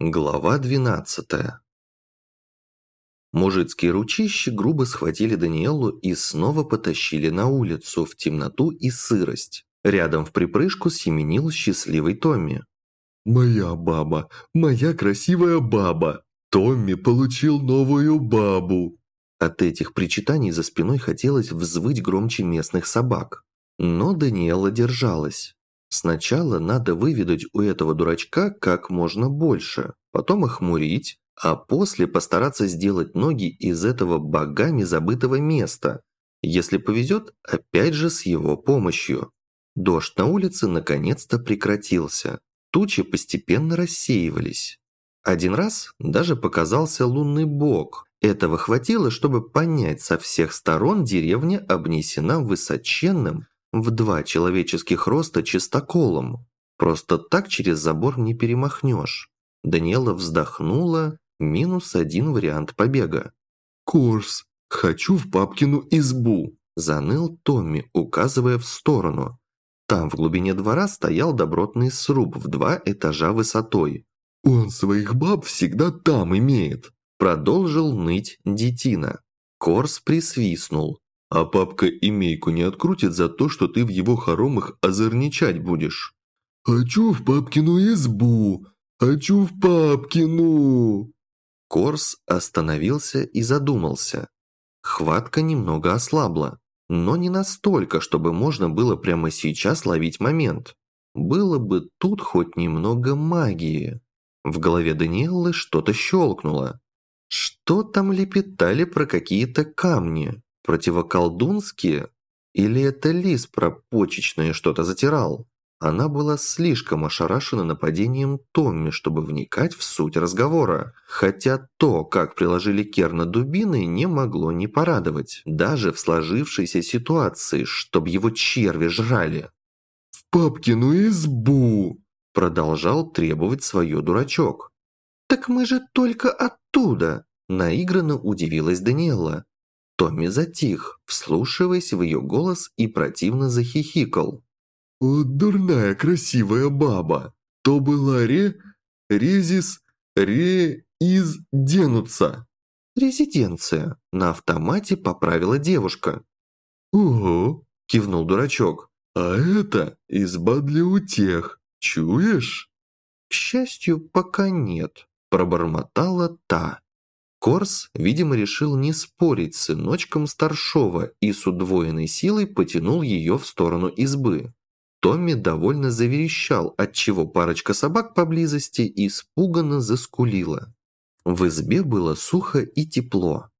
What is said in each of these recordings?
Глава 12 Мужицкие ручищи грубо схватили Даниэлу и снова потащили на улицу в темноту и сырость. Рядом в припрыжку семенил счастливый Томми. «Моя баба! Моя красивая баба! Томми получил новую бабу!» От этих причитаний за спиной хотелось взвыть громче местных собак. Но Даниэла держалась. Сначала надо выведать у этого дурачка как можно больше, потом охмурить, а после постараться сделать ноги из этого богами забытого места. Если повезет, опять же с его помощью. Дождь на улице наконец-то прекратился. Тучи постепенно рассеивались. Один раз даже показался лунный бог. Этого хватило, чтобы понять, со всех сторон деревня обнесена высоченным, в два человеческих роста чистоколом. Просто так через забор не перемахнешь. Даниэла вздохнула, минус один вариант побега. «Корс, хочу в папкину избу», – заныл Томми, указывая в сторону. Там в глубине двора стоял добротный сруб в два этажа высотой. «Он своих баб всегда там имеет», – продолжил ныть детина. Корс присвистнул. А папка имейку не открутит за то, что ты в его хоромах озорничать будешь. «Хочу в папкину избу! Хочу в папкину!» Корс остановился и задумался. Хватка немного ослабла, но не настолько, чтобы можно было прямо сейчас ловить момент. Было бы тут хоть немного магии. В голове Даниэллы что-то щелкнуло. Что там лепетали про какие-то камни? Противоколдунские? Или это лис про почечное что-то затирал? Она была слишком ошарашена нападением Томми, чтобы вникать в суть разговора. Хотя то, как приложили Керна дубины, не могло не порадовать. Даже в сложившейся ситуации, чтобы его черви жрали. «В папкину избу!» Продолжал требовать свое дурачок. «Так мы же только оттуда!» Наигранно удивилась Даниэла. Томми затих, вслушиваясь в ее голос и противно захихикал. «О, дурная красивая баба! То была ре... резис... ре... из... денуться!» «Резиденция!» – на автомате поправила девушка. «Ого!» – кивнул дурачок. «А это изба для утех, чуешь?» «К счастью, пока нет», – пробормотала та. Корс, видимо, решил не спорить с сыночком старшова и с удвоенной силой потянул ее в сторону избы. Томми довольно заверещал, отчего парочка собак поблизости испуганно заскулила. В избе было сухо и тепло.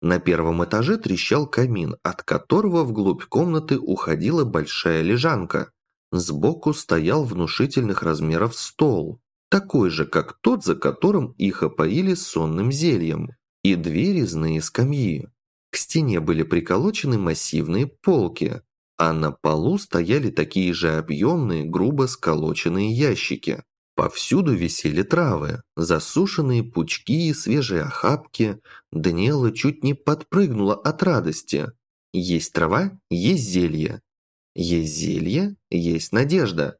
На первом этаже трещал камин, от которого вглубь комнаты уходила большая лежанка. Сбоку стоял внушительных размеров стол, такой же, как тот, за которым их опоили сонным зельем, и две резные скамьи. К стене были приколочены массивные полки, а на полу стояли такие же объемные, грубо сколоченные ящики. Повсюду висели травы, засушенные пучки и свежие охапки. Даниэла чуть не подпрыгнула от радости. Есть трава, есть зелье. Есть зелье, есть надежда.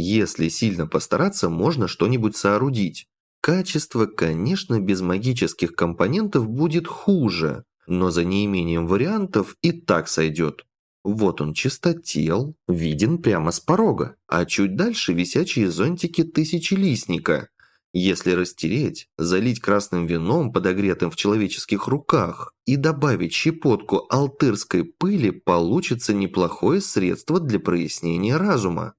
Если сильно постараться, можно что-нибудь соорудить. Качество, конечно, без магических компонентов будет хуже, но за неимением вариантов и так сойдет. Вот он чистотел, виден прямо с порога, а чуть дальше висячие зонтики тысячелистника. Если растереть, залить красным вином, подогретым в человеческих руках, и добавить щепотку алтырской пыли, получится неплохое средство для прояснения разума.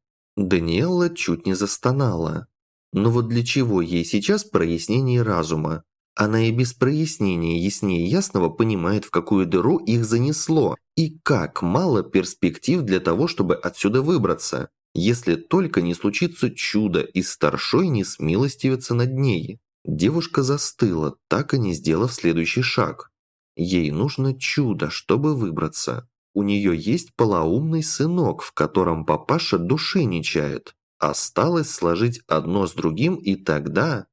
Даниэлла чуть не застонала. Но вот для чего ей сейчас прояснение разума? Она и без прояснения яснее ясного понимает, в какую дыру их занесло, и как мало перспектив для того, чтобы отсюда выбраться, если только не случится чудо и старшой не смилостивится над ней. Девушка застыла, так и не сделав следующий шаг. Ей нужно чудо, чтобы выбраться. У нее есть полоумный сынок, в котором папаша души не чает. Осталось сложить одно с другим, и тогда...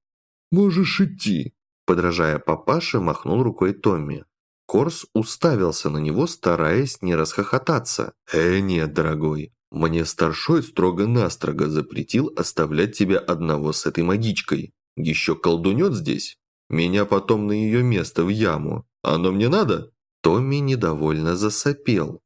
«Можешь идти», – подражая папаше, махнул рукой Томми. Корс уставился на него, стараясь не расхохотаться. «Э, нет, дорогой, мне старшой строго-настрого запретил оставлять тебя одного с этой магичкой. Еще колдунет здесь? Меня потом на ее место в яму. Оно мне надо?» Томми недовольно засопел.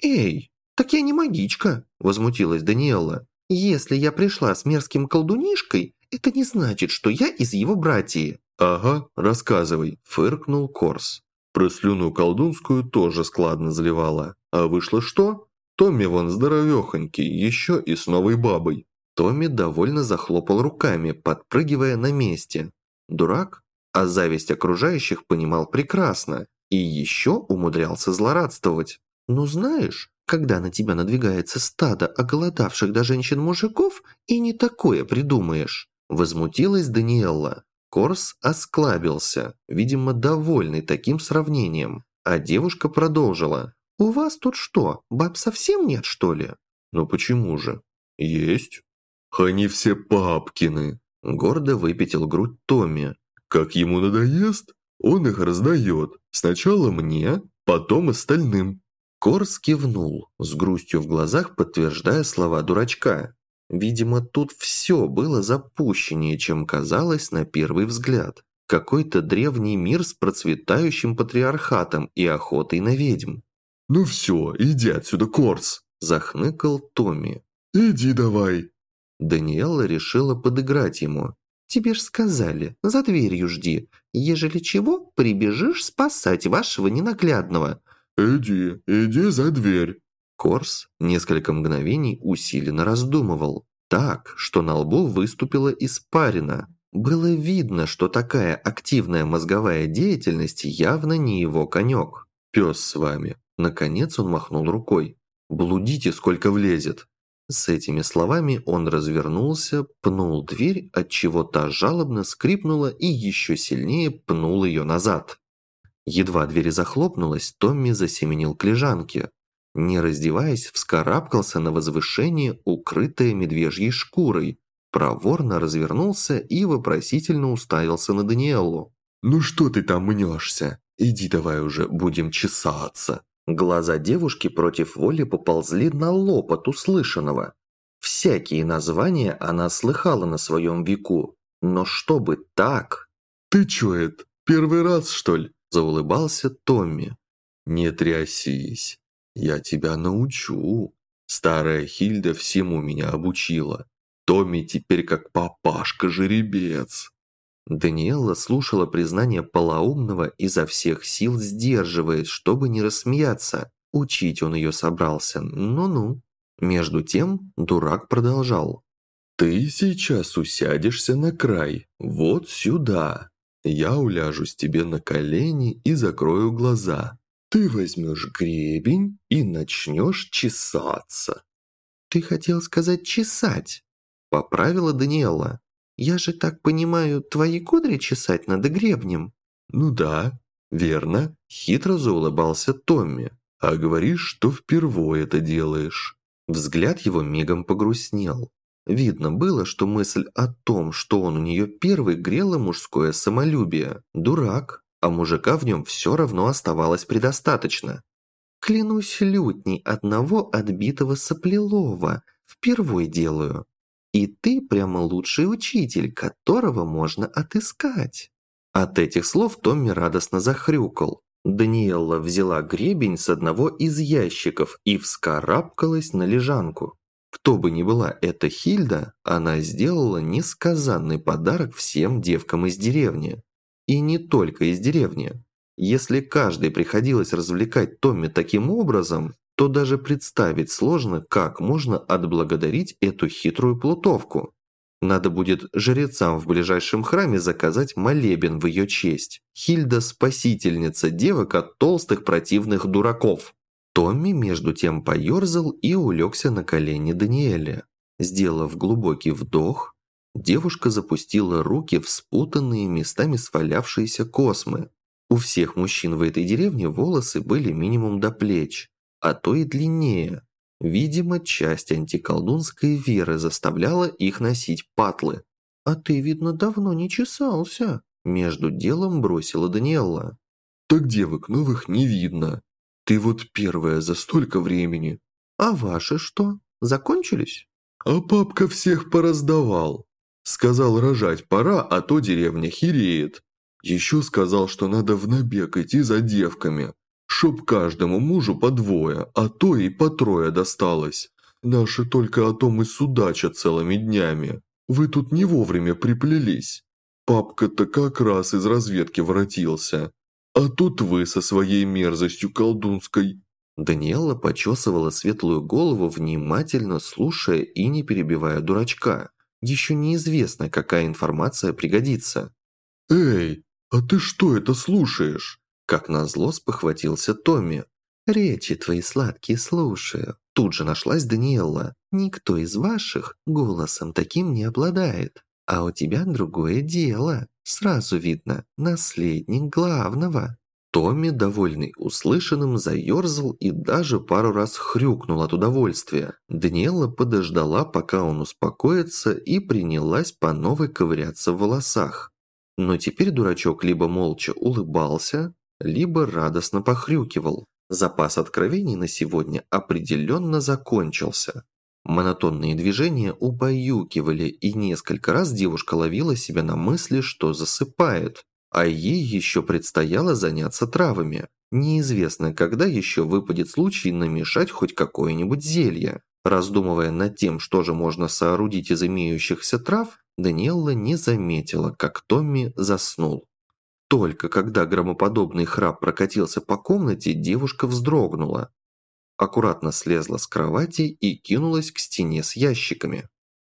«Эй, так я не магичка!» – возмутилась Даниэла. «Если я пришла с мерзким колдунишкой, это не значит, что я из его братьи». «Ага, рассказывай», – фыркнул Корс. Про слюну колдунскую тоже складно заливала. А вышло что? Томми вон здоровехонький, еще и с новой бабой. Томми довольно захлопал руками, подпрыгивая на месте. Дурак, а зависть окружающих понимал прекрасно и еще умудрялся злорадствовать. «Ну знаешь, когда на тебя надвигается стадо оголодавших до женщин мужиков, и не такое придумаешь», возмутилась Даниэлла. Корс осклабился, видимо, довольный таким сравнением, а девушка продолжила. «У вас тут что, баб совсем нет, что ли?» «Ну почему же?» «Есть». «Они все папкины», – гордо выпятил грудь Томми. «Как ему надоест, он их раздает. Сначала мне, потом остальным». Корс кивнул, с грустью в глазах подтверждая слова дурачка. Видимо, тут все было запущеннее, чем казалось на первый взгляд. Какой-то древний мир с процветающим патриархатом и охотой на ведьм. «Ну все, иди отсюда, Корс!» – захныкал Томми. «Иди давай!» Даниэла решила подыграть ему. «Тебе ж сказали, за дверью жди. Ежели чего, прибежишь спасать вашего ненаглядного». «Иди, иди за дверь!» Корс несколько мгновений усиленно раздумывал, так, что на лбу выступила испарина. Было видно, что такая активная мозговая деятельность явно не его конек. «Пес с вами!» Наконец он махнул рукой. «Блудите, сколько влезет!» С этими словами он развернулся, пнул дверь, от чего та жалобно скрипнула и еще сильнее пнул ее назад. Едва дверь захлопнулась, Томми засеменил к лежанке не раздеваясь, вскарабкался на возвышение, укрытое медвежьей шкурой, проворно развернулся и вопросительно уставился на Даниэлу. «Ну что ты там мнешься? Иди давай уже, будем чесаться!» Глаза девушки против воли поползли на лоб от услышанного. Всякие названия она слыхала на своем веку, но чтобы так... «Ты чё это, первый раз, что ли?» – заулыбался Томми. «Не трясись, я тебя научу. Старая Хильда всему меня обучила. Томми теперь как папашка-жеребец». Даниэлла слушала признание полоумного изо всех сил сдерживаясь, чтобы не рассмеяться. Учить он ее собрался, ну-ну. Между тем дурак продолжал. «Ты сейчас усядешься на край, вот сюда. Я уляжусь тебе на колени и закрою глаза. Ты возьмешь гребень и начнешь чесаться». «Ты хотел сказать чесать?» – поправила Даниэла. «Я же так понимаю, твои кудри чесать надо гребнем?» «Ну да, верно», – хитро заулыбался Томми. «А говоришь, что впервые это делаешь». Взгляд его мигом погрустнел. Видно было, что мысль о том, что он у нее первый, грела мужское самолюбие. Дурак а мужика в нем все равно оставалось предостаточно. Клянусь лютней одного отбитого соплелова, впервой делаю. И ты прямо лучший учитель, которого можно отыскать. От этих слов Томми радостно захрюкал. Даниэлла взяла гребень с одного из ящиков и вскарабкалась на лежанку. Кто бы ни была эта Хильда, она сделала несказанный подарок всем девкам из деревни. И не только из деревни. Если каждый приходилось развлекать Томми таким образом, то даже представить сложно, как можно отблагодарить эту хитрую плутовку. Надо будет жрецам в ближайшем храме заказать молебен в ее честь. Хильда – спасительница девок от толстых противных дураков. Томми между тем поерзал и улегся на колени Даниэля. Сделав глубокий вдох, Девушка запустила руки в спутанные местами свалявшиеся космы. У всех мужчин в этой деревне волосы были минимум до плеч, а то и длиннее. Видимо, часть антиколдунской веры заставляла их носить патлы. «А ты, видно, давно не чесался», – между делом бросила Даниэлла. «Так девок новых не видно. Ты вот первая за столько времени». «А ваши что, закончились?» «А папка всех пораздавал. Сказал, рожать пора, а то деревня хереет. Еще сказал, что надо в набег идти за девками, чтоб каждому мужу по двое, а то и по трое досталось. Наши только о том и судачат целыми днями. Вы тут не вовремя приплелись. Папка-то как раз из разведки воротился. А тут вы со своей мерзостью колдунской. Даниэла почесывала светлую голову, внимательно слушая и не перебивая дурачка. Еще неизвестно, какая информация пригодится. «Эй, а ты что это слушаешь?» Как назло спохватился Томми. «Речи твои сладкие слушаю». Тут же нашлась Даниэлла. «Никто из ваших голосом таким не обладает. А у тебя другое дело. Сразу видно, наследник главного». Томми, довольный услышанным, заерзал и даже пару раз хрюкнул от удовольствия. Даниэла подождала, пока он успокоится, и принялась по новой ковыряться в волосах. Но теперь дурачок либо молча улыбался, либо радостно похрюкивал. Запас откровений на сегодня определенно закончился. Монотонные движения убаюкивали, и несколько раз девушка ловила себя на мысли, что засыпает. А ей еще предстояло заняться травами. Неизвестно, когда еще выпадет случай намешать хоть какое-нибудь зелье. Раздумывая над тем, что же можно соорудить из имеющихся трав, Даниэлла не заметила, как Томми заснул. Только когда громоподобный храп прокатился по комнате, девушка вздрогнула. Аккуратно слезла с кровати и кинулась к стене с ящиками.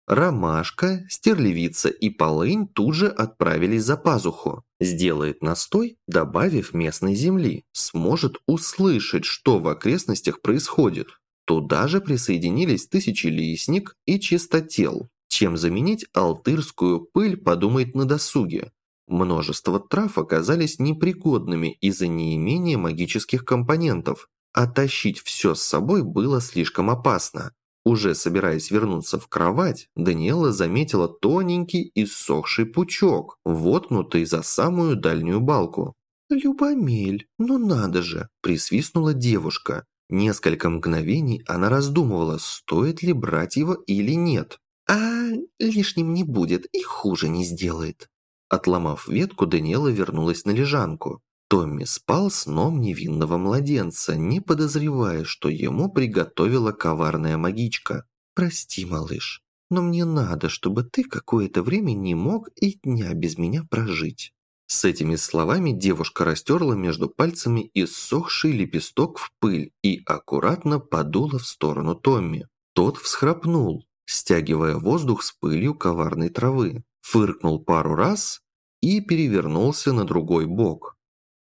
Ромашка, стерлевица и полынь тут же отправились за пазуху. Сделает настой, добавив местной земли. Сможет услышать, что в окрестностях происходит. Туда же присоединились тысячелистник и чистотел. Чем заменить алтырскую пыль, подумает на досуге. Множество трав оказались непригодными из-за неимения магических компонентов, а тащить все с собой было слишком опасно. Уже собираясь вернуться в кровать, Даниэла заметила тоненький иссохший пучок, воткнутый за самую дальнюю балку. «Любомель, ну надо же!» – присвистнула девушка. Несколько мгновений она раздумывала, стоит ли брать его или нет. «А лишним не будет и хуже не сделает». Отломав ветку, Даниэла вернулась на лежанку. Томми спал сном невинного младенца, не подозревая, что ему приготовила коварная магичка. «Прости, малыш, но мне надо, чтобы ты какое-то время не мог и дня без меня прожить». С этими словами девушка растерла между пальцами иссохший лепесток в пыль и аккуратно подула в сторону Томми. Тот всхрапнул, стягивая воздух с пылью коварной травы, фыркнул пару раз и перевернулся на другой бок.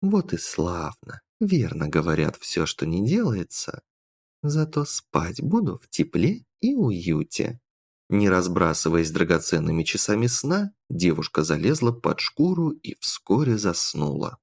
Вот и славно. Верно говорят, все, что не делается. Зато спать буду в тепле и уюте. Не разбрасываясь драгоценными часами сна, девушка залезла под шкуру и вскоре заснула.